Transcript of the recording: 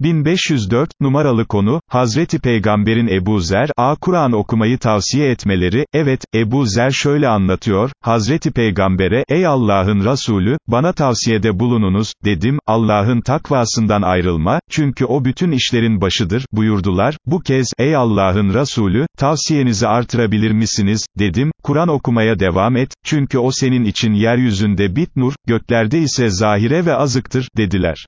1504, numaralı konu, Hazreti Peygamberin Ebu Zer, A. Kur'an okumayı tavsiye etmeleri, evet, Ebu Zer şöyle anlatıyor, Hazreti Peygamber'e, ey Allah'ın Resulü, bana tavsiyede bulununuz, dedim, Allah'ın takvasından ayrılma, çünkü o bütün işlerin başıdır, buyurdular, bu kez, ey Allah'ın Resulü, tavsiyenizi artırabilir misiniz, dedim, Kur'an okumaya devam et, çünkü o senin için yeryüzünde bit nur, göklerde ise zahire ve azıktır, dediler.